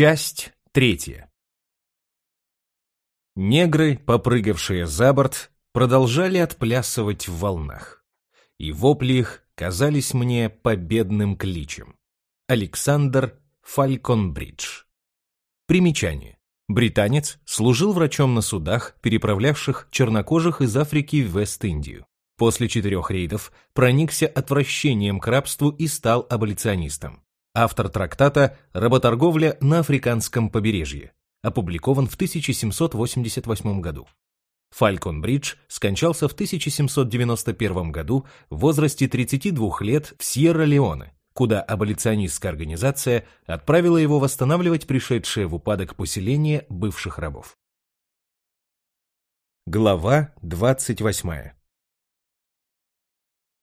Часть третья. Негры, попрыгавшие за борт, продолжали отплясывать в волнах. И вопли их казались мне победным кличем. Александр Фальконбридж. Примечание. Британец служил врачом на судах, переправлявших чернокожих из Африки в Вест-Индию. После четырех рейдов проникся отвращением к рабству и стал аболиционистом. Автор трактата «Работорговля на африканском побережье», опубликован в 1788 году. Фалькон Бридж скончался в 1791 году в возрасте 32 лет в Сьерра-Леоне, куда аболиционистская организация отправила его восстанавливать пришедшее в упадок поселение бывших рабов. Глава 28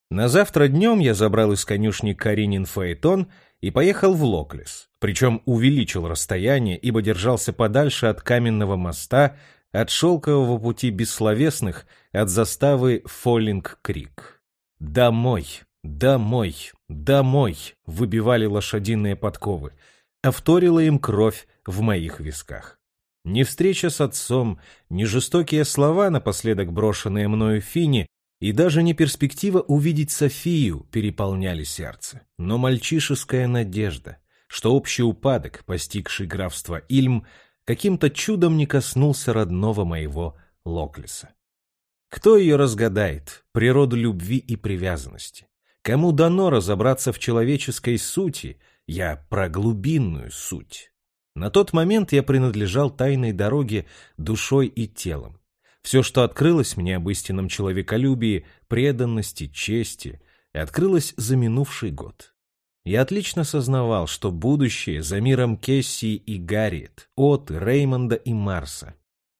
На завтра днем я забрал из конюшни Каринин Фаэтон и поехал в Локлес, причем увеличил расстояние, ибо держался подальше от каменного моста, от шелкового пути бессловесных, от заставы Фоллинг-Крик. «Домой! Домой! Домой!» — выбивали лошадиные подковы, а вторила им кровь в моих висках. Ни встреча с отцом, ни жестокие слова, напоследок брошенные мною Фини, и даже не перспектива увидеть Софию переполняли сердце, но мальчишеская надежда, что общий упадок, постигший графство Ильм, каким-то чудом не коснулся родного моего Локлиса. Кто ее разгадает, природу любви и привязанности? Кому дано разобраться в человеческой сути, я про глубинную суть? На тот момент я принадлежал тайной дороге душой и телом, все, что открылось мне об истинном человеколюбии, преданности, чести, и открылось за минувший год. Я отлично сознавал, что будущее за миром Кессии и Гарриет, Оты, Реймонда и Марса.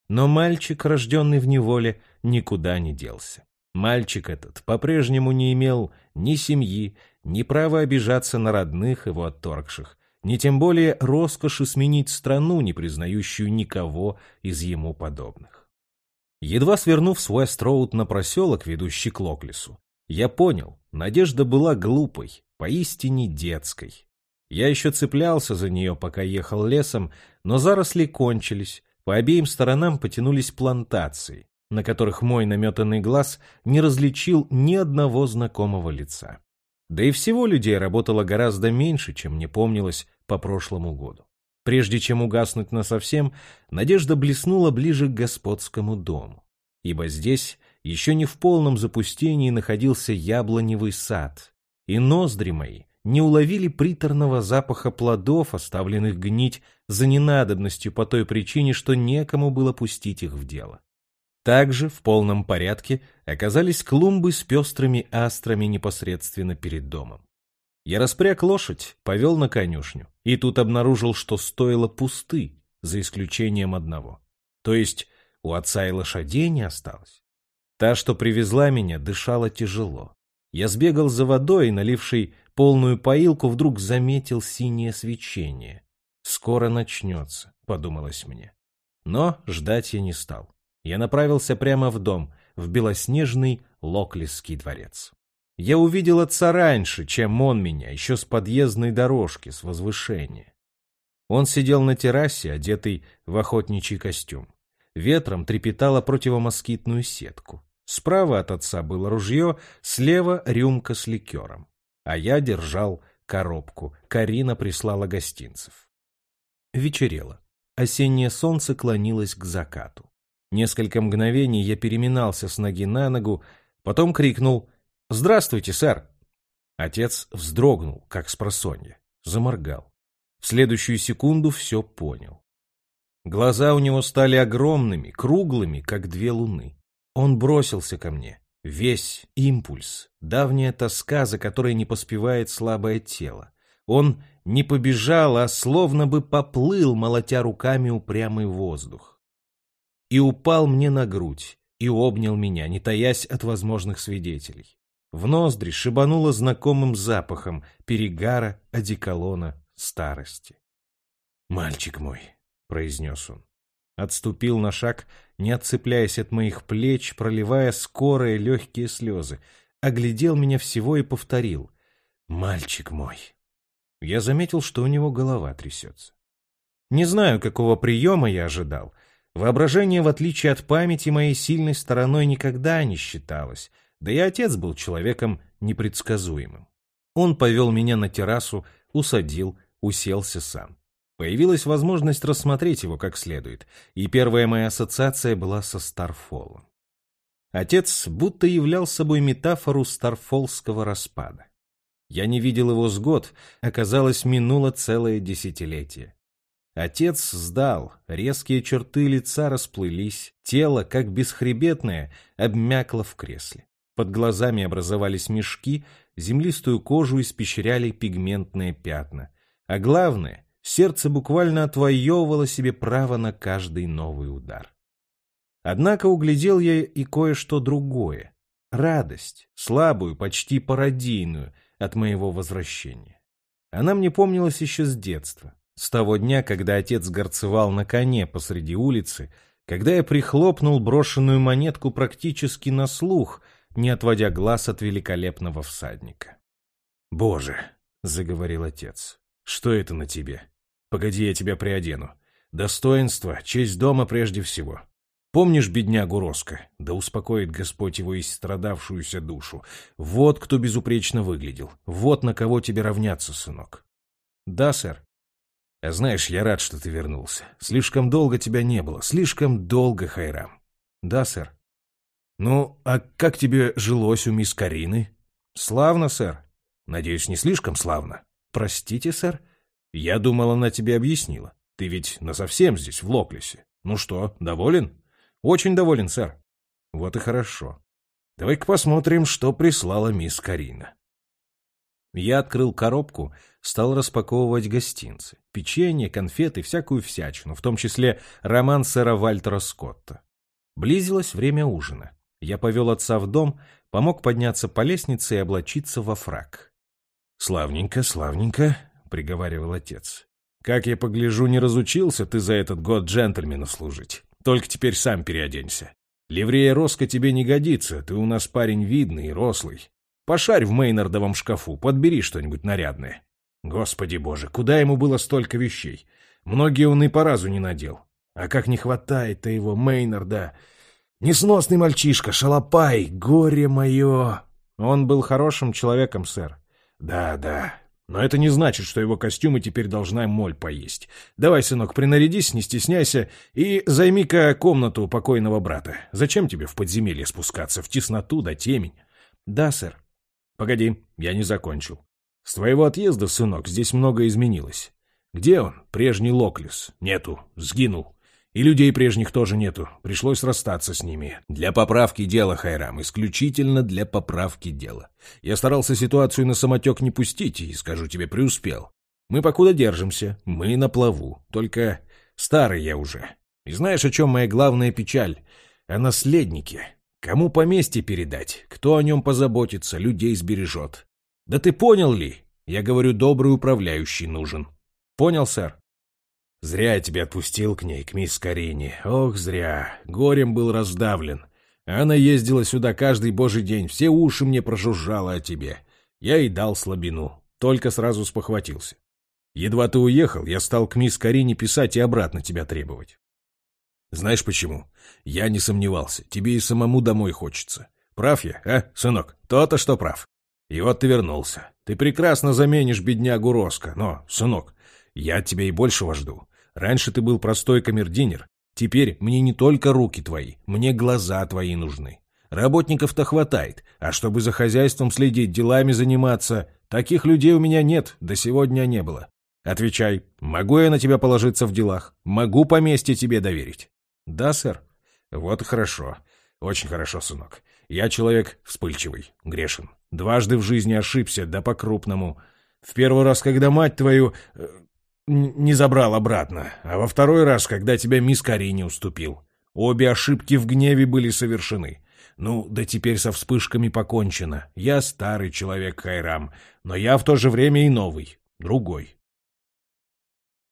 Но мальчик, рожденный в неволе, никуда не делся. Мальчик этот по-прежнему не имел ни семьи, ни права обижаться на родных его отторгших, ни тем более роскоши сменить страну, не признающую никого из ему подобных. Едва свернув с Уэст-Роуд на проселок, ведущий к Локлису, я понял, надежда была глупой, поистине детской. Я еще цеплялся за нее, пока ехал лесом, но заросли кончились, по обеим сторонам потянулись плантации, на которых мой наметанный глаз не различил ни одного знакомого лица. Да и всего людей работало гораздо меньше, чем мне помнилось по прошлому году. Прежде чем угаснуть насовсем, надежда блеснула ближе к господскому дому, ибо здесь еще не в полном запустении находился яблоневый сад, и ноздри мои не уловили приторного запаха плодов, оставленных гнить за ненадобностью по той причине, что некому было пустить их в дело. Также в полном порядке оказались клумбы с пестрыми астрами непосредственно перед домом. Я распряг лошадь, повел на конюшню, и тут обнаружил, что стоило пусты, за исключением одного. То есть у отца и лошадей не осталось. Та, что привезла меня, дышала тяжело. Я сбегал за водой, наливший полную поилку, вдруг заметил синее свечение. «Скоро начнется», — подумалось мне. Но ждать я не стал. Я направился прямо в дом, в белоснежный Локлисский дворец. Я увидел отца раньше, чем он меня, еще с подъездной дорожки, с возвышения. Он сидел на террасе, одетый в охотничий костюм. Ветром трепетала противомоскитную сетку. Справа от отца было ружье, слева рюмка с ликером. А я держал коробку. Карина прислала гостинцев. Вечерело. Осеннее солнце клонилось к закату. Несколько мгновений я переминался с ноги на ногу, потом крикнул «Здравствуйте, сэр!» Отец вздрогнул, как с просонья, заморгал. В следующую секунду все понял. Глаза у него стали огромными, круглыми, как две луны. Он бросился ко мне. Весь импульс, давняя тоска, за которой не поспевает слабое тело. Он не побежал, а словно бы поплыл, молотя руками упрямый воздух. И упал мне на грудь, и обнял меня, не таясь от возможных свидетелей. В ноздри шибануло знакомым запахом перегара, одеколона, старости. «Мальчик мой», — произнес он. Отступил на шаг, не отцепляясь от моих плеч, проливая скорые легкие слезы. Оглядел меня всего и повторил. «Мальчик мой». Я заметил, что у него голова трясется. Не знаю, какого приема я ожидал. Воображение, в отличие от памяти, моей сильной стороной никогда не считалось, да и отец был человеком непредсказуемым. Он повел меня на террасу, усадил, уселся сам. Появилась возможность рассмотреть его как следует, и первая моя ассоциация была со Старфолом. Отец будто являл собой метафору старфолского распада. Я не видел его с год, оказалось, минуло целое десятилетие. Отец сдал, резкие черты лица расплылись, тело, как бесхребетное, обмякло в кресле. Под глазами образовались мешки, землистую кожу испещряли пигментные пятна. А главное, сердце буквально отвоевывало себе право на каждый новый удар. Однако углядел я и кое-что другое. Радость, слабую, почти пародийную, от моего возвращения. Она мне помнилась еще с детства, с того дня, когда отец горцевал на коне посреди улицы, когда я прихлопнул брошенную монетку практически на слух, не отводя глаз от великолепного всадника. «Боже!» — заговорил отец. «Что это на тебе? Погоди, я тебя приодену. Достоинство, честь дома прежде всего. Помнишь беднягу Роско? Да успокоит Господь его истрадавшуюся душу. Вот кто безупречно выглядел. Вот на кого тебе равняться, сынок. Да, сэр. А знаешь, я рад, что ты вернулся. Слишком долго тебя не было. Слишком долго, Хайрам. Да, сэр. Ну, а как тебе жилось у мисс Карины? Славно, сэр. Надеюсь, не слишком славно. Простите, сэр. Я думал, она тебе объяснила. Ты ведь насовсем здесь, в Локлисе. Ну что, доволен? Очень доволен, сэр. Вот и хорошо. Давай-ка посмотрим, что прислала мисс Карина. Я открыл коробку, стал распаковывать гостинцы. Печенье, конфеты, всякую всячину, в том числе роман сэра Вальтера Скотта. Близилось время ужина. Я повел отца в дом, помог подняться по лестнице и облачиться во фраг. «Славненько, славненько», — приговаривал отец. «Как я погляжу, не разучился ты за этот год джентльмена служить. Только теперь сам переоденься. Ливрея Роско тебе не годится, ты у нас парень видный и рослый. Пошарь в Мейнардовом шкафу, подбери что-нибудь нарядное. Господи боже, куда ему было столько вещей? Многие он и по разу не надел. А как не хватает-то его, Мейнарда! Несносный мальчишка, шалопай, горе мое! Он был хорошим человеком, сэр. Да, да, но это не значит, что его костюмы теперь должна моль поесть. Давай, сынок, принарядись, не стесняйся, и займи-ка комнату покойного брата. Зачем тебе в подземелье спускаться, в тесноту да темень? Да, сэр. Погоди, я не закончил. С твоего отъезда, сынок, здесь много изменилось. Где он, прежний Локлис? Нету, сгинул. И людей прежних тоже нету. Пришлось расстаться с ними. Для поправки дела, Хайрам. Исключительно для поправки дела. Я старался ситуацию на самотек не пустить, и, скажу тебе, преуспел. Мы покуда держимся. Мы на плаву. Только старый я уже. И знаешь, о чем моя главная печаль? О наследнике. Кому поместье передать? Кто о нем позаботится, людей сбережет? Да ты понял ли? Я говорю, добрый управляющий нужен. Понял, сэр? Зря я тебя отпустил к ней, к мисс Карине. Ох, зря. Горем был раздавлен. Она ездила сюда каждый божий день, все уши мне прожужжала о тебе. Я и дал слабину, только сразу спохватился. Едва ты уехал, я стал к мисс Карине писать и обратно тебя требовать. Знаешь почему? Я не сомневался, тебе и самому домой хочется. Прав я, а, сынок? То-то, что прав. И вот ты вернулся. Ты прекрасно заменишь беднягу Роско, но, сынок, я тебя и большего жду. Раньше ты был простой камердинер. Теперь мне не только руки твои, мне глаза твои нужны. Работников-то хватает, а чтобы за хозяйством следить, делами заниматься, таких людей у меня нет, до сегодня не было. Отвечай, могу я на тебя положиться в делах? Могу поместье тебе доверить? Да, сэр. Вот хорошо. Очень хорошо, сынок. Я человек вспыльчивый, грешен. Дважды в жизни ошибся, да по-крупному. В первый раз, когда мать твою... Не забрал обратно, а во второй раз, когда тебя мисс Кари не уступил. Обе ошибки в гневе были совершены. Ну, да теперь со вспышками покончено. Я старый человек, Хайрам, но я в то же время и новый, другой.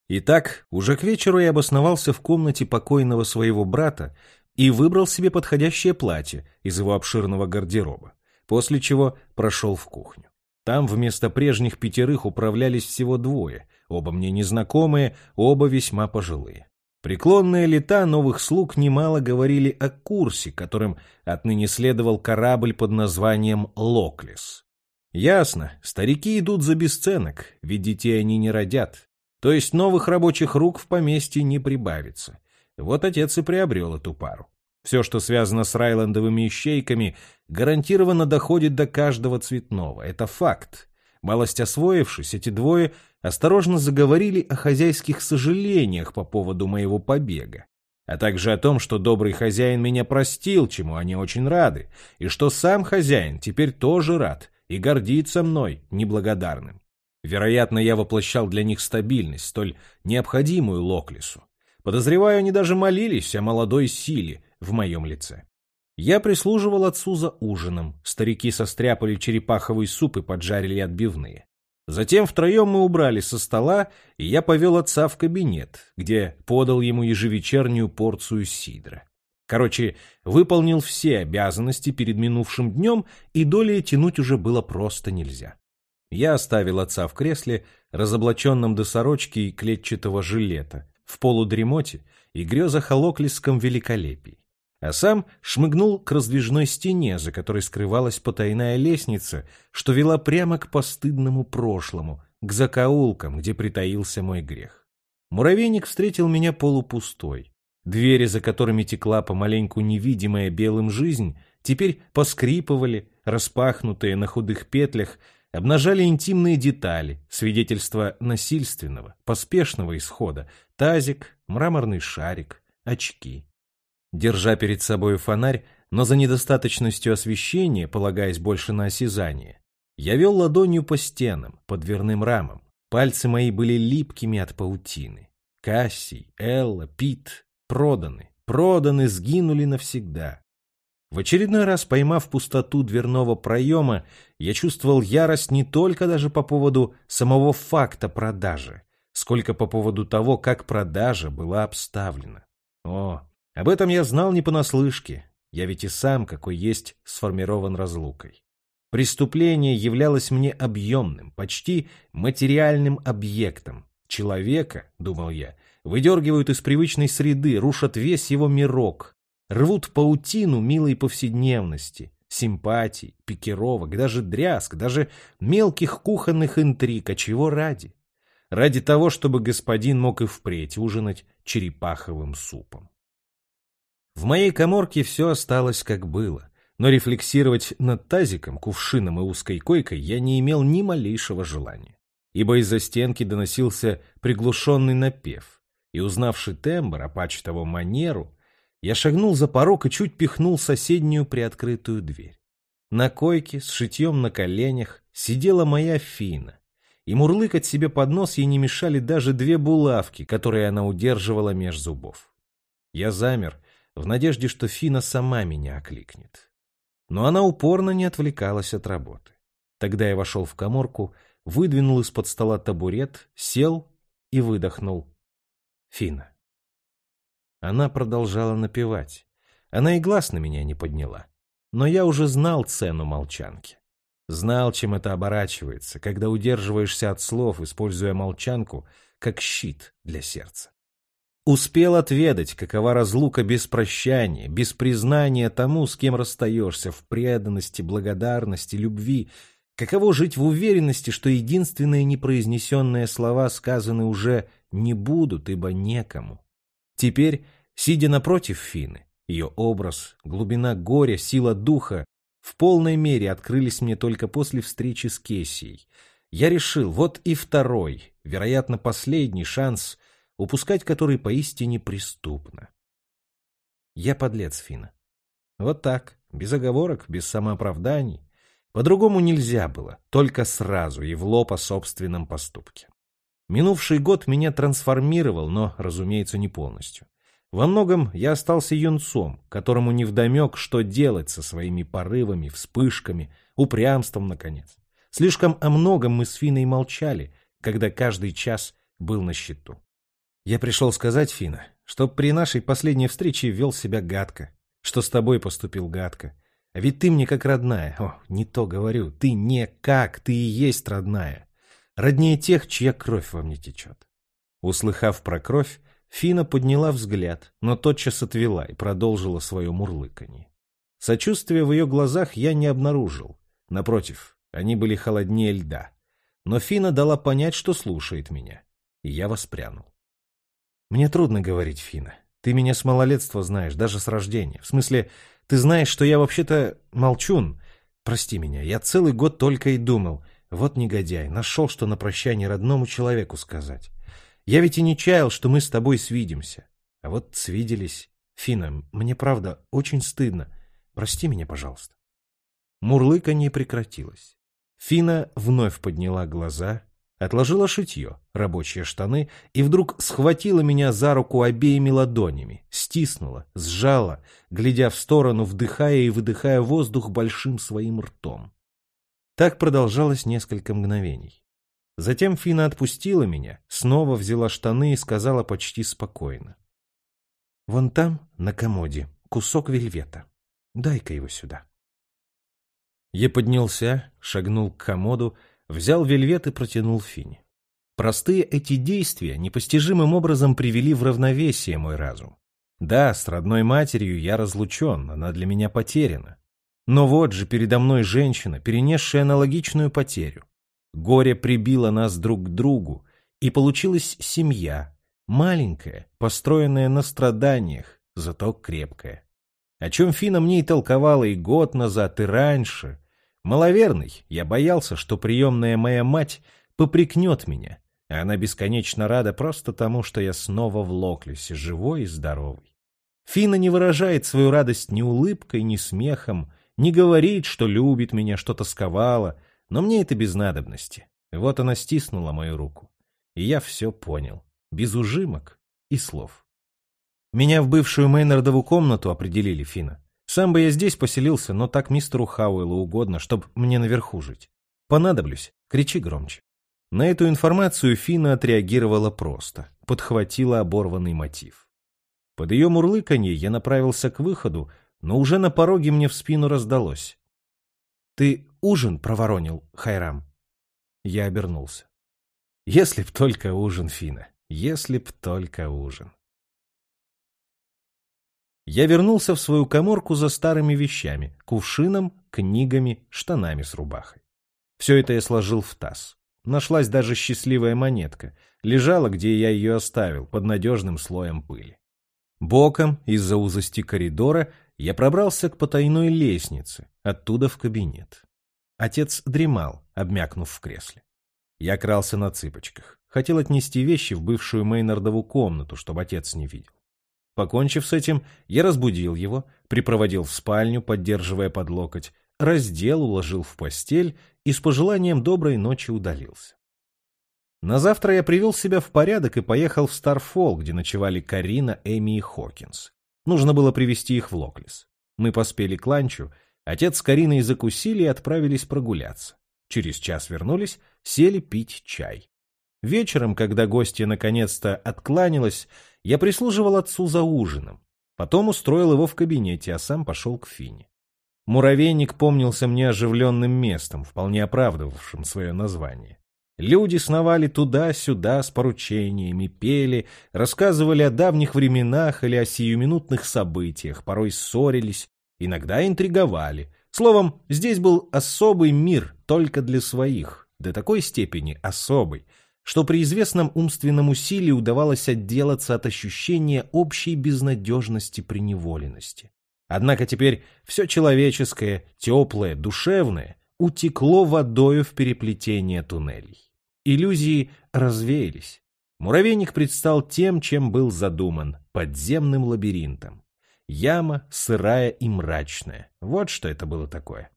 Итак, уже к вечеру я обосновался в комнате покойного своего брата и выбрал себе подходящее платье из его обширного гардероба, после чего прошел в кухню. Там вместо прежних пятерых управлялись всего двое — Оба мне незнакомые, оба весьма пожилые. Преклонные лета новых слуг немало говорили о курсе, которым отныне следовал корабль под названием «Локлис». Ясно, старики идут за бесценок, ведь детей они не родят. То есть новых рабочих рук в поместье не прибавится. Вот отец и приобрел эту пару. Все, что связано с райландовыми ищейками, гарантированно доходит до каждого цветного. Это факт. Малость освоившись, эти двое осторожно заговорили о хозяйских сожалениях по поводу моего побега, а также о том, что добрый хозяин меня простил, чему они очень рады, и что сам хозяин теперь тоже рад и гордится мной, неблагодарным. Вероятно, я воплощал для них стабильность, столь необходимую Локлису. Подозреваю, они даже молились о молодой силе в моем лице. Я прислуживал отцу за ужином. Старики состряпали черепаховый суп и поджарили отбивные. Затем втроем мы убрали со стола, и я повел отца в кабинет, где подал ему ежевечернюю порцию сидра. Короче, выполнил все обязанности перед минувшим днем, и долей тянуть уже было просто нельзя. Я оставил отца в кресле, разоблаченном до сорочки и клетчатого жилета, в полудремоте и грезах о локлисском великолепии а сам шмыгнул к раздвижной стене, за которой скрывалась потайная лестница, что вела прямо к постыдному прошлому, к закоулкам, где притаился мой грех. Муравейник встретил меня полупустой. Двери, за которыми текла помаленьку невидимая белым жизнь, теперь поскрипывали, распахнутые на худых петлях, обнажали интимные детали, свидетельства насильственного, поспешного исхода, тазик, мраморный шарик, очки. Держа перед собой фонарь, но за недостаточностью освещения, полагаясь больше на осязание, я вел ладонью по стенам, по дверным рамам. Пальцы мои были липкими от паутины. Кассий, Элла, Пит проданы, проданы, сгинули навсегда. В очередной раз, поймав пустоту дверного проема, я чувствовал ярость не только даже по поводу самого факта продажи, сколько по поводу того, как продажа была обставлена. О, об этом я знал не понаслышке, я ведь и сам, какой есть, сформирован разлукой. Преступление являлось мне объемным, почти материальным объектом. Человека, думал я, выдергивают из привычной среды, рушат весь его мирок, рвут паутину милой повседневности, симпатий, пикировок, даже дрязг, даже мелких кухонных интриг, а чего ради? Ради того, чтобы господин мог и впредь ужинать черепаховым супом. В моей коморке все осталось как было, но рефлексировать над тазиком, кувшином и узкой койкой я не имел ни малейшего желания, ибо из-за стенки доносился приглушенный напев, и, узнавши тембр, а паче того манеру, я шагнул за порог и чуть пихнул соседнюю приоткрытую дверь. На койке с шитьем на коленях сидела моя Фина, и мурлыкать себе под нос ей не мешали даже две булавки, которые она удерживала меж зубов. Я замер, в надежде, что Фина сама меня окликнет. Но она упорно не отвлекалась от работы. Тогда я вошел в коморку, выдвинул из-под стола табурет, сел и выдохнул. Фина. Она продолжала напевать. Она и глаз на меня не подняла. Но я уже знал цену молчанки. Знал, чем это оборачивается, когда удерживаешься от слов, используя молчанку как щит для сердца. Успел отведать, какова разлука без прощания, без признания тому, с кем расстаешься, в преданности, благодарности, любви. Каково жить в уверенности, что единственные непроизнесенные слова сказаны уже не будут, ибо некому. Теперь, сидя напротив Фины, ее образ, глубина горя, сила духа в полной мере открылись мне только после встречи с Кессией. Я решил, вот и второй, вероятно, последний шанс — упускать который поистине преступно. Я подлец, Фина. Вот так, без оговорок, без самооправданий. По-другому нельзя было, только сразу и в лоб о собственном поступке. Минувший год меня трансформировал, но, разумеется, не полностью. Во многом я остался юнцом, которому невдомек, что делать со своими порывами, вспышками, упрямством, наконец. Слишком о многом мы с Финой молчали, когда каждый час был на счету. Я пришел сказать, Фина, что при нашей последней встрече вел себя гадко, что с тобой поступил гадко. А ведь ты мне как родная. О, не то говорю, ты не как, ты и есть родная. роднее тех, чья кровь во мне течет. Услыхав про кровь, Фина подняла взгляд, но тотчас отвела и продолжила свое мурлыканье. Сочувствия в ее глазах я не обнаружил. Напротив, они были холоднее льда. Но Фина дала понять, что слушает меня. И я воспрянул. Мне трудно говорить, Фина. Ты меня с малолетства знаешь, даже с рождения. В смысле, ты знаешь, что я вообще-то молчун. Прости меня, я целый год только и думал. Вот негодяй, нашел, что на прощание родному человеку сказать. Я ведь и не чаял, что мы с тобой свидимся. А вот свиделись. Фина, мне правда очень стыдно. Прости меня, пожалуйста. Мурлыканье прекратилось. Фина вновь подняла глаза, отложила шитье, рабочие штаны, и вдруг схватила меня за руку обеими ладонями, стиснула, сжала, глядя в сторону, вдыхая и выдыхая воздух большим своим ртом. Так продолжалось несколько мгновений. Затем Фина отпустила меня, снова взяла штаны и сказала почти спокойно. «Вон там, на комоде, кусок вельвета. Дай-ка его сюда». Я поднялся, шагнул к комоду, взял вельвет и протянул Фине. Простые эти действия непостижимым образом привели в равновесие мой разум. Да, с родной матерью я разлучен, она для меня потеряна. Но вот же передо мной женщина, перенесшая аналогичную потерю. Горе прибило нас друг к другу, и получилась семья, маленькая, построенная на страданиях, зато крепкая. О чем Фина мне и толковала и год назад, и раньше. Маловерный, я боялся, что приемная моя мать попрекнет меня, а она бесконечно рада просто тому, что я снова в Локлисе, живой и здоровый. Фина не выражает свою радость ни улыбкой, ни смехом, не говорит, что любит меня, что тосковала, но мне это без надобности. Вот она стиснула мою руку. И я все понял. Без ужимок и слов. Меня в бывшую Мейнардову комнату определили, Фина. Сам бы я здесь поселился, но так мистеру Хауэллу угодно, чтоб мне наверху жить. Понадоблюсь, кричи громче. На эту информацию Фина отреагировала просто, подхватила оборванный мотив. Под ее мурлыканье я направился к выходу, но уже на пороге мне в спину раздалось. Ты ужин проворонил, Хайрам. Я обернулся. Если б только ужин, Фина, если б только ужин. Я вернулся в свою коморку за старыми вещами, кувшином, книгами, штанами с рубахой. Все это я сложил в таз. Нашлась даже счастливая монетка. Лежала, где я ее оставил, под надежным слоем пыли. Боком, из-за узости коридора, я пробрался к потайной лестнице, оттуда в кабинет. Отец дремал, обмякнув в кресле. Я крался на цыпочках. Хотел отнести вещи в бывшую Мейнардову комнату, чтобы отец не видел. Покончив с этим, я разбудил его, припроводил в спальню, поддерживая под локоть, раздел, уложил в постель и с пожеланием доброй ночи удалился. На завтра я привел себя в порядок и поехал в Старфол, где ночевали Карина, Эми и Хокинс. Нужно было привести их в Локлис. Мы поспели к ланчу, отец с Кариной закусили и отправились прогуляться. Через час вернулись, сели пить чай. Вечером, когда гостья наконец-то откланялась, я прислуживал отцу за ужином. Потом устроил его в кабинете, а сам пошел к Фине. Муравейник помнился мне оживленным местом, вполне оправдывавшим свое название. Люди сновали туда-сюда с поручениями, пели, рассказывали о давних временах или о сиюминутных событиях, порой ссорились, иногда интриговали. Словом, здесь был особый мир только для своих, до такой степени особый, что при известном умственном усилии удавалось отделаться от ощущения общей безнадежности преневоленности. Однако теперь все человеческое, теплое, душевное утекло водою в переплетение туннелей. Иллюзии развеялись. Муравейник предстал тем, чем был задуман — подземным лабиринтом. Яма сырая и мрачная. Вот что это было такое.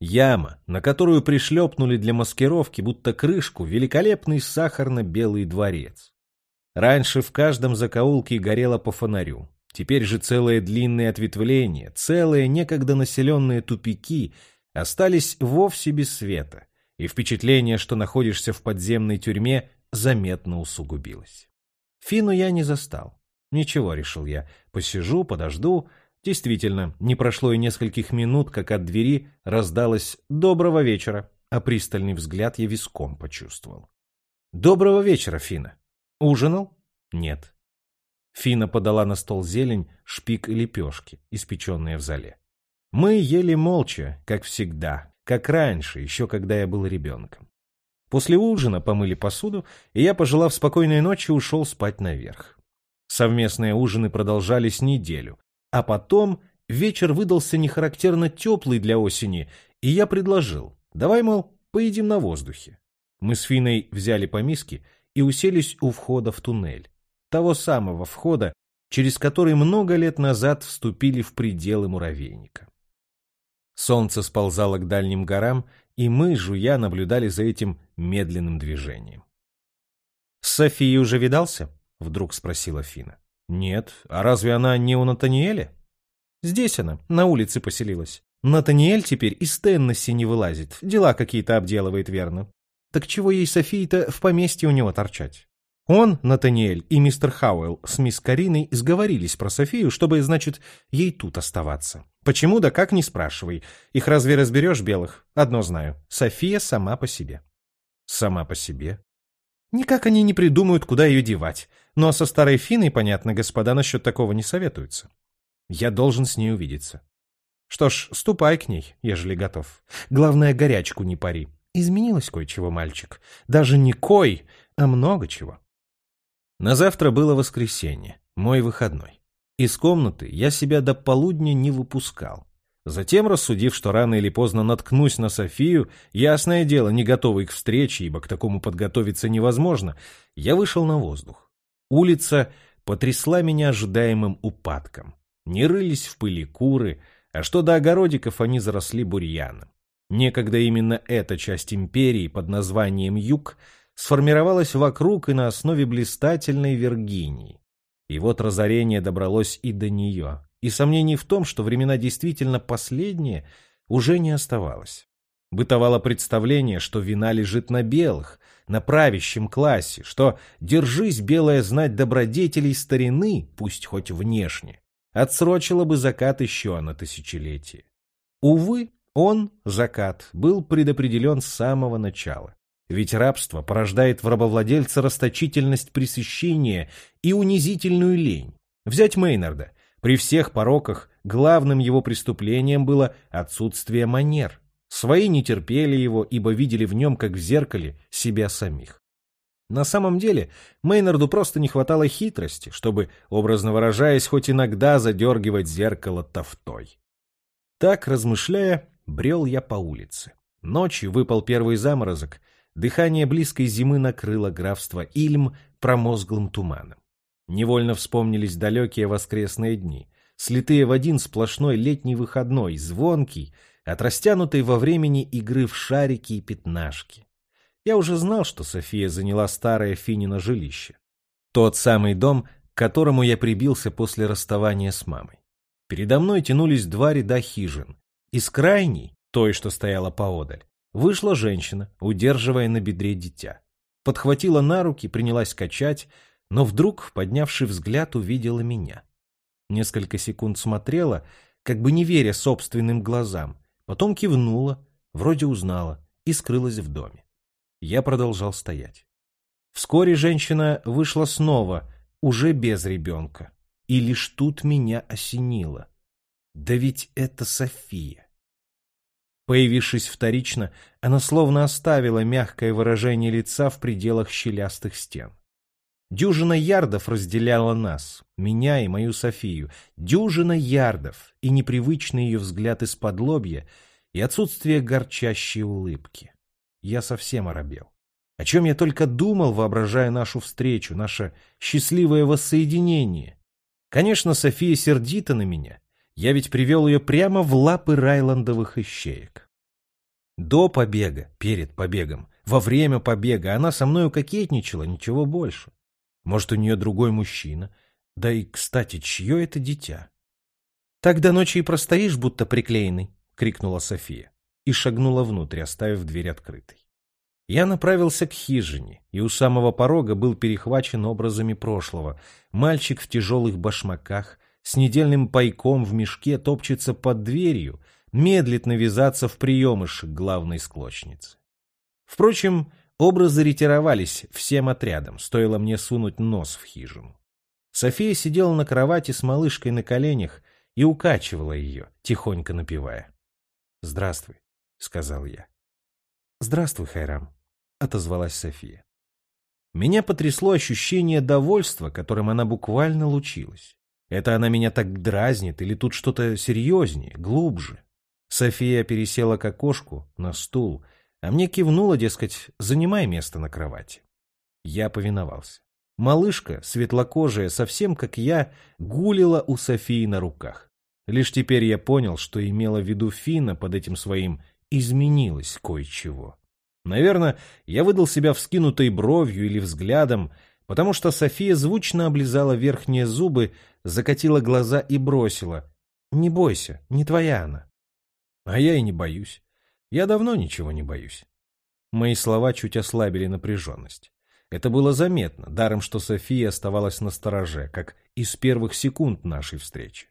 Яма, на которую пришлепнули для маскировки, будто крышку, великолепный сахарно-белый дворец. Раньше в каждом закоулке горело по фонарю. Теперь же целые длинные ответвления, целые некогда населенные тупики остались вовсе без света, и впечатление, что находишься в подземной тюрьме, заметно усугубилось. Фину я не застал. Ничего, решил я, посижу, подожду, Действительно, не прошло и нескольких минут, как от двери раздалось «доброго вечера», а пристальный взгляд я виском почувствовал. «Доброго вечера, Фина. Ужинал?» «Нет». Фина подала на стол зелень, шпик и лепешки, испеченные в зале. Мы ели молча, как всегда, как раньше, еще когда я был ребенком. После ужина помыли посуду, и я, пожелав спокойной ночи, ушел спать наверх. Совместные ужины продолжались неделю, а потом вечер выдался нехарактерно теплый для осени, и я предложил, давай, мол, поедим на воздухе. Мы с Финой взяли по миске и уселись у входа в туннель, того самого входа, через который много лет назад вступили в пределы муравейника. Солнце сползало к дальним горам, и мы, жуя, наблюдали за этим медленным движением. — С уже видался? — вдруг спросила Фина. — Нет. А разве она не у Натаниэля? — Здесь она, на улице поселилась. Натаниэль теперь из Теннесси не вылазит, дела какие-то обделывает верно. Так чего ей Софии-то в поместье у него торчать? Он, Натаниэль и мистер Хауэлл с мисс Кариной сговорились про Софию, чтобы, значит, ей тут оставаться. Почему да как не спрашивай. Их разве разберешь белых? Одно знаю. София сама по себе. Сама по себе? Никак они не придумают, куда ее девать. Но со старой Финой, понятно, господа насчет такого не советуются. Я должен с ней увидеться. Что ж, ступай к ней, ежели готов. Главное, горячку не пари. Изменилось кое-чего, мальчик. Даже не кой, а много чего. На завтра было воскресенье, мой выходной. Из комнаты я себя до полудня не выпускал. Затем, рассудив, что рано или поздно наткнусь на Софию, ясное дело, не готовый к встрече, ибо к такому подготовиться невозможно, я вышел на воздух. Улица потрясла меня ожидаемым упадком. Не рылись в пыли куры, а что до огородиков, они заросли бурьяном. Некогда именно эта часть империи под названием Юг сформировалась вокруг и на основе блистательной Виргинии. И вот разорение добралось и до нее, и сомнений в том, что времена действительно последние, уже не оставалось. Бытовало представление, что вина лежит на белых, на правящем классе, что «держись, белая знать добродетелей старины, пусть хоть внешне», отсрочила бы закат еще на тысячелетие. Увы, он, закат, был предопределен с самого начала. Ведь рабство порождает в рабовладельца расточительность пресыщения и унизительную лень. Взять Мейнарда. При всех пороках главным его преступлением было отсутствие манер. Свои не терпели его, ибо видели в нем, как в зеркале, себя самих. На самом деле, Мейнарду просто не хватало хитрости, чтобы, образно выражаясь, хоть иногда задергивать зеркало тофтой. Так, размышляя, брел я по улице. Ночью выпал первый заморозок, дыхание близкой зимы накрыло графство Ильм промозглым туманом. Невольно вспомнились далекие воскресные дни, слитые в один сплошной летний выходной, звонкий, от растянутой во времени игры в шарики и пятнашки. Я уже знал, что София заняла старое Финино жилище. Тот самый дом, к которому я прибился после расставания с мамой. Передо мной тянулись два ряда хижин, из крайней, той, что стояла поодаль, вышла женщина, удерживая на бедре дитя. Подхватила на руки, принялась качать, но вдруг, поднявший взгляд, увидела меня. Несколько секунд смотрела, как бы не веря собственным глазам, потом кивнула, вроде узнала, и скрылась в доме. Я продолжал стоять. Вскоре женщина вышла снова, уже без ребенка, и лишь тут меня осенило. Да ведь это София. Появившись вторично, она словно оставила мягкое выражение лица в пределах щелястых стен. Дюжина ярдов разделяла нас, меня и мою Софию. Дюжина ярдов и непривычный ее взгляд из-под лобья, и отсутствие горчащей улыбки. Я совсем оробел. О чем я только думал, воображая нашу встречу, наше счастливое воссоединение. Конечно, София сердита на меня, я ведь привел ее прямо в лапы райландовых ищеек. До побега, перед побегом, во время побега она со мною кокетничала, ничего больше. Может, у нее другой мужчина. Да и, кстати, чье это дитя? — Так до ночи и простоишь, будто приклеенный, — крикнула София и шагнула внутрь, оставив дверь открытой. Я направился к хижине, и у самого порога был перехвачен образами прошлого. Мальчик в тяжелых башмаках, с недельным пайком в мешке топчется под дверью, медлит навязаться в приемышек главной склочницы. Впрочем, образы ретировались всем отрядом, стоило мне сунуть нос в хижину. София сидела на кровати с малышкой на коленях и укачивала ее, тихонько напевая. «Здравствуй», — сказал я. «Здравствуй, Хайрам», — отозвалась София. Меня потрясло ощущение довольства, которым она буквально лучилась. Это она меня так дразнит или тут что-то серьезнее, глубже? София пересела к окошку, на стул, а мне кивнула, дескать, занимай место на кровати. Я повиновался. Малышка, светлокожая, совсем как я, гулила у Софии на руках. Лишь теперь я понял, что имела в виду Фина под этим своим «изменилось кое-чего». Наверное, я выдал себя вскинутой бровью или взглядом, потому что София звучно облизала верхние зубы, закатила глаза и бросила. «Не бойся, не твоя она». А я и не боюсь. Я давно ничего не боюсь. Мои слова чуть ослабили напряженность. Это было заметно, даром что София оставалась на стороже, как из первых секунд нашей встречи.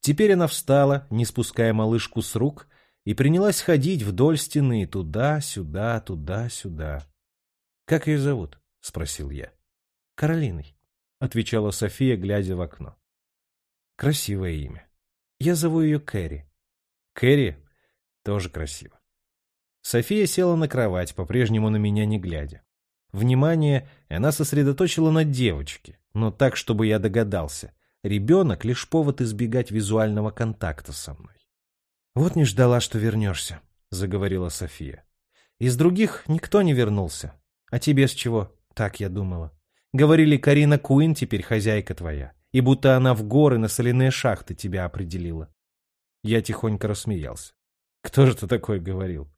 Теперь она встала, не спуская малышку с рук, и принялась ходить вдоль стены туда-сюда, туда-сюда. — Как ее зовут? — спросил я. — Каролиной, — отвечала София, глядя в окно. — Красивое имя. Я зову ее Кэрри. — Кэрри? Тоже красиво. София села на кровать, по-прежнему на меня не глядя. Внимание она сосредоточила на девочке, но так, чтобы я догадался. Ребенок — лишь повод избегать визуального контакта со мной. «Вот не ждала, что вернешься», — заговорила София. «Из других никто не вернулся. А тебе с чего?» Так я думала. Говорили, Карина Куин теперь хозяйка твоя, и будто она в горы на соляные шахты тебя определила. Я тихонько рассмеялся. Кто же ты такое говорил?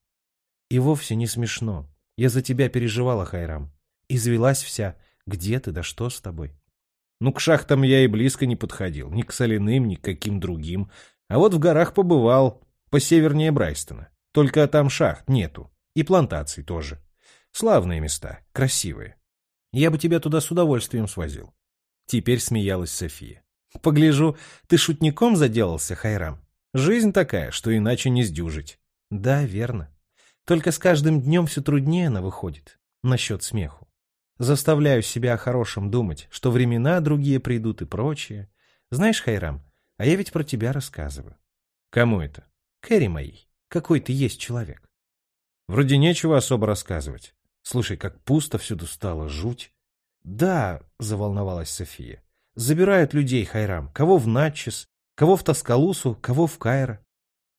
И вовсе не смешно. Я за тебя переживала, Хайрам. Извелась вся. Где ты, да что с тобой? Ну, к шахтам я и близко не подходил. Ни к соляным, ни к каким другим. А вот в горах побывал, посевернее Брайстона. Только там шахт нету. И плантаций тоже. Славные места, красивые. Я бы тебя туда с удовольствием свозил. Теперь смеялась София. Погляжу, ты шутником заделался, Хайрам. Жизнь такая, что иначе не сдюжить. Да, верно. Только с каждым днем все труднее она выходит. Насчет смеху. Заставляю себя о хорошем думать, что времена другие придут и прочее. Знаешь, Хайрам, а я ведь про тебя рассказываю. Кому это? Кэрри моей. Какой ты есть человек. Вроде нечего особо рассказывать. Слушай, как пусто всюду стало, жуть. Да, заволновалась София. Забирают людей, Хайрам, кого в Натчес, кого в Тоскалусу, кого в Кайро.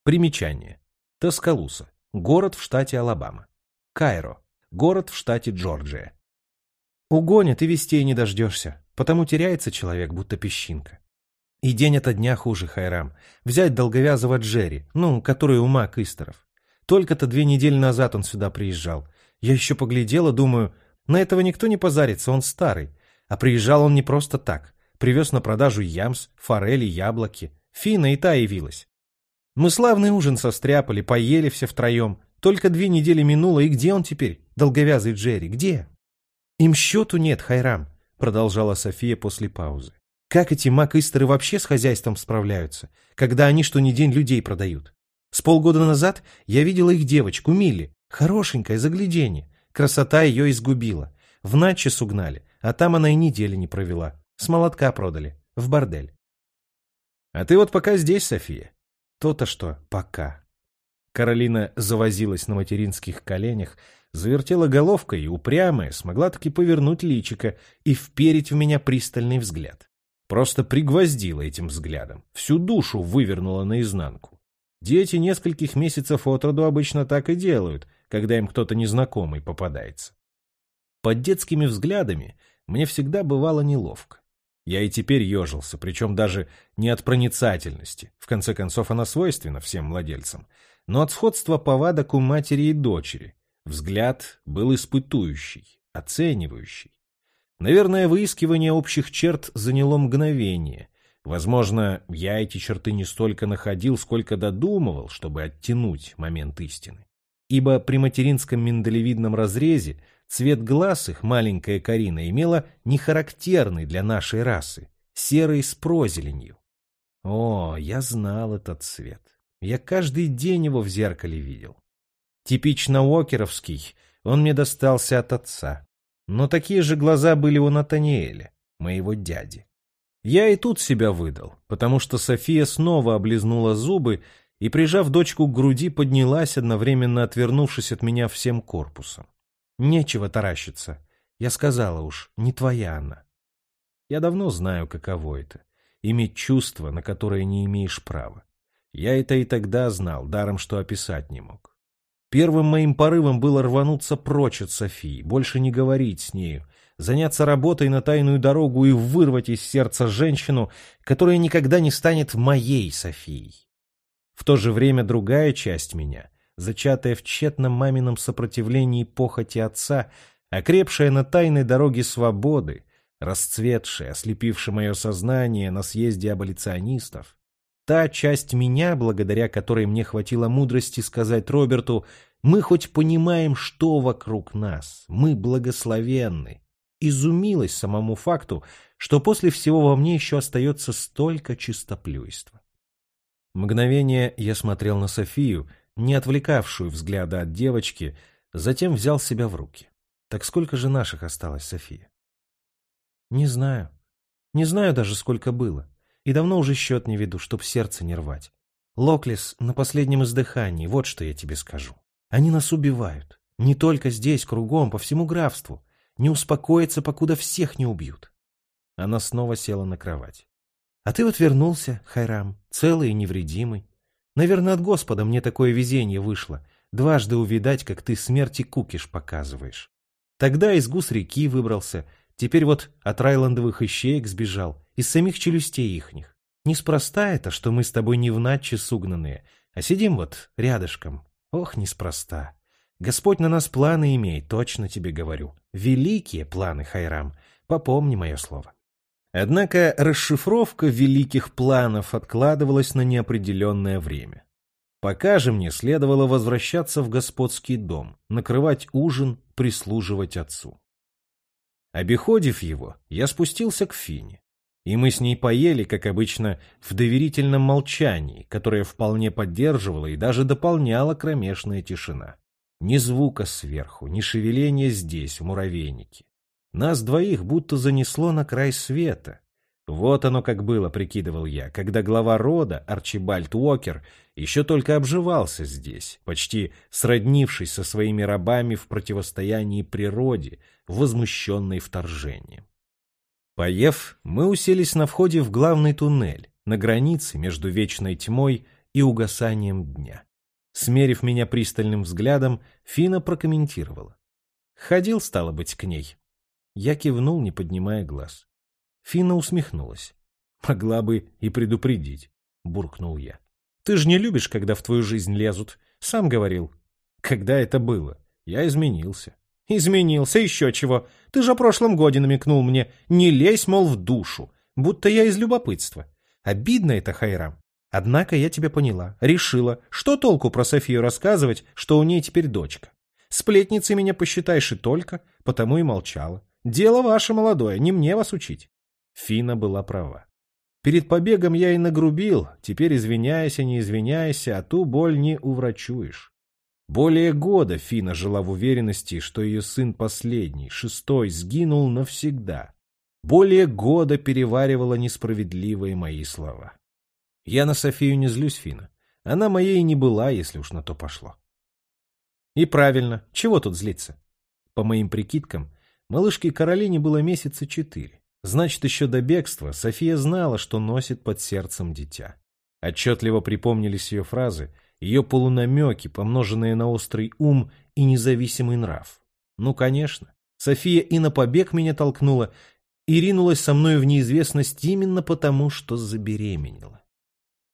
Примечание. Тоскалуса. Город в штате Алабама. Кайро. Город в штате Джорджия. Угонят и вестей не дождешься, потому теряется человек, будто песчинка. И день ото дня хуже, Хайрам. Взять долговязого Джерри, ну, который у Мак Истеров. Только-то две недели назад он сюда приезжал. Я еще поглядела, думаю, на этого никто не позарится, он старый. А приезжал он не просто так. Привез на продажу ямс, форели, яблоки. Фина и та явилась. Мы славный ужин состряпали, поели все втроем. Только две недели минуло, и где он теперь, долговязый Джерри, где? Им счету нет, Хайрам, продолжала София после паузы. Как эти мак-истеры вообще с хозяйством справляются, когда они что ни день людей продают? С полгода назад я видела их девочку, Милли, хорошенькое загляденье. Красота ее изгубила. В Натчес угнали, а там она и недели не провела. С молотка продали. В бордель. А ты вот пока здесь, София. То-то что, пока. Каролина завозилась на материнских коленях, завертела головкой и упрямая смогла таки повернуть личико и вперить в меня пристальный взгляд. Просто пригвоздила этим взглядом, всю душу вывернула наизнанку. Дети нескольких месяцев от роду обычно так и делают, когда им кто-то незнакомый попадается. Под детскими взглядами мне всегда бывало неловко. Я и теперь ежился, причем даже не от проницательности, в конце концов она свойственна всем владельцам, но от сходства повадок у матери и дочери. Взгляд был испытующий, оценивающий. Наверное, выискивание общих черт заняло мгновение. Возможно, я эти черты не столько находил, сколько додумывал, чтобы оттянуть момент истины. Ибо при материнском миндалевидном разрезе цвет глаз их маленькая Карина имела нехарактерный для нашей расы, серый с прозеленью. О, я знал этот цвет. Я каждый день его в зеркале видел. Типично уокеровский, он мне достался от отца. Но такие же глаза были у Натаниэля, моего дяди. Я и тут себя выдал, потому что София снова облизнула зубы и, прижав дочку к груди, поднялась, одновременно отвернувшись от меня всем корпусом. Нечего таращиться. Я сказала уж, не твоя она. Я давно знаю, каково это — иметь чувство, на которое не имеешь права. Я это и тогда знал, даром что описать не мог. Первым моим порывом было рвануться прочь от Софии, больше не говорить с нею, заняться работой на тайную дорогу и вырвать из сердца женщину, которая никогда не станет моей Софией. В то же время другая часть меня, зачатая в тщетном мамином сопротивлении похоти отца, окрепшая на тайной дороге свободы, расцветшая, ослепившая мое сознание на съезде аболиционистов, та часть меня, благодаря которой мне хватило мудрости сказать Роберту, мы хоть понимаем, что вокруг нас, мы благословенны, изумилась самому факту, что после всего во мне еще остается столько чистоплюйства. Мгновение я смотрел на Софию, не отвлекавшую взгляда от девочки, затем взял себя в руки. Так сколько же наших осталось, София? Не знаю. Не знаю даже, сколько было. И давно уже счет не веду, чтоб сердце не рвать. Локлис на последнем издыхании, вот что я тебе скажу. Они нас убивают. Не только здесь, кругом, по всему графству. Не успокоятся, покуда всех не убьют. Она снова села на кровать. А ты вот вернулся, Хайрам, целый и невредимый. Наверное, от Господа мне такое везение вышло. Дважды увидать, как ты смерти кукиш показываешь. Тогда из гус реки выбрался, теперь вот от райландовых ищеек сбежал, из самих челюстей ихних. Неспроста это, что мы с тобой не в натче сугнанные, а сидим вот рядышком. Ох, неспроста. Господь на нас планы имеет, точно тебе говорю. Великие планы, Хайрам. Попомни мое слово. Однако расшифровка великих планов откладывалась на неопределенное время. Пока же мне следовало возвращаться в господский дом, накрывать ужин, прислуживать отцу. Обиходив его, я спустился к Фине, и мы с ней поели, как обычно, в доверительном молчании, которое вполне поддерживало и даже дополняла кромешная тишина. Ни звука сверху, ни шевеления здесь, в муравейнике. Нас двоих будто занесло на край света, вот оно как было, прикидывал я, когда глава рода, Арчибальд Уокер, еще только обживался здесь, почти сроднившись со своими рабами в противостоянии природе, возмущенной вторжением. Поев, мы уселись на входе в главный туннель, на границе между вечной тьмой и угасанием дня. Смерив меня пристальным взглядом, Фина прокомментировала. Ходил, стало быть, к ней. Я кивнул, не поднимая глаз. Фина усмехнулась. «Могла бы и предупредить», — буркнул я. «Ты же не любишь, когда в твою жизнь лезут. Сам говорил». «Когда это было? Я изменился». «Изменился еще чего. Ты же о прошлом годе намекнул мне. Не лезь, мол, в душу. Будто я из любопытства. Обидно это, Хайрам. Однако я тебя поняла. Решила, что толку про Софию рассказывать, что у ней теперь дочка. Сплетницей меня посчитаешь и только, потому и молчала. Дело ваше молодое, не мне вас учить. Фина была права. Перед побегом я и нагрубил, теперь извиняйся, не извиняйся, а ту боль не уврачуешь. Более года Фина жила в уверенности, что ее сын последний, шестой, сгинул навсегда. Более года переваривала несправедливые мои слова. Я на Софию не злюсь, Фина. Она моей не была, если уж на то пошло. И правильно, чего тут злиться? По моим прикидкам, малышке Каролине было месяца четыре. Значит, еще до бегства София знала, что носит под сердцем дитя. Отчетливо припомнились ее фразы, ее полунамеки, помноженные на острый ум и независимый нрав. Ну, конечно, София и на побег меня толкнула, и ринулась со мной в неизвестность именно потому, что забеременела.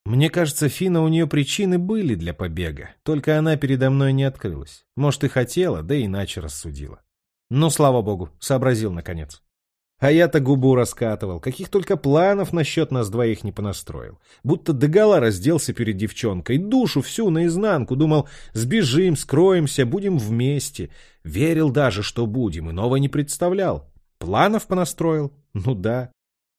Мне кажется, Фина у нее причины были для побега, только она передо мной не открылась. Может, и хотела, да иначе рассудила. Но, слава богу, сообразил наконец. А я-то губу раскатывал, каких только планов насчет нас двоих не понастроил. Будто догола разделся перед девчонкой, душу всю наизнанку, думал, сбежим, скроемся, будем вместе. Верил даже, что будем, иного не представлял. Планов понастроил? Ну да.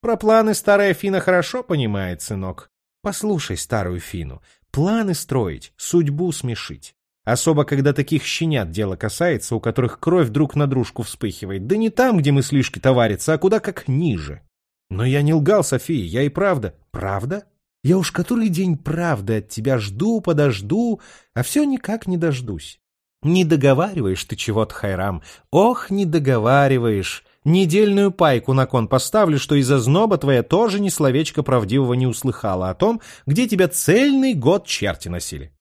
Про планы старая Фина хорошо понимает, сынок. Послушай старую Фину, планы строить, судьбу смешить. Особо, когда таких щенят дело касается, у которых кровь друг на дружку вспыхивает. Да не там, где мы слишком товарятся, а куда как ниже. Но я не лгал, София, я и правда. Правда? Я уж который день правды от тебя жду, подожду, а все никак не дождусь. Не договариваешь ты чего-то, Хайрам. Ох, не договариваешь. Недельную пайку на кон поставлю, что из-за зноба твоя тоже ни словечко правдивого не услыхала о том, где тебя цельный год черти носили.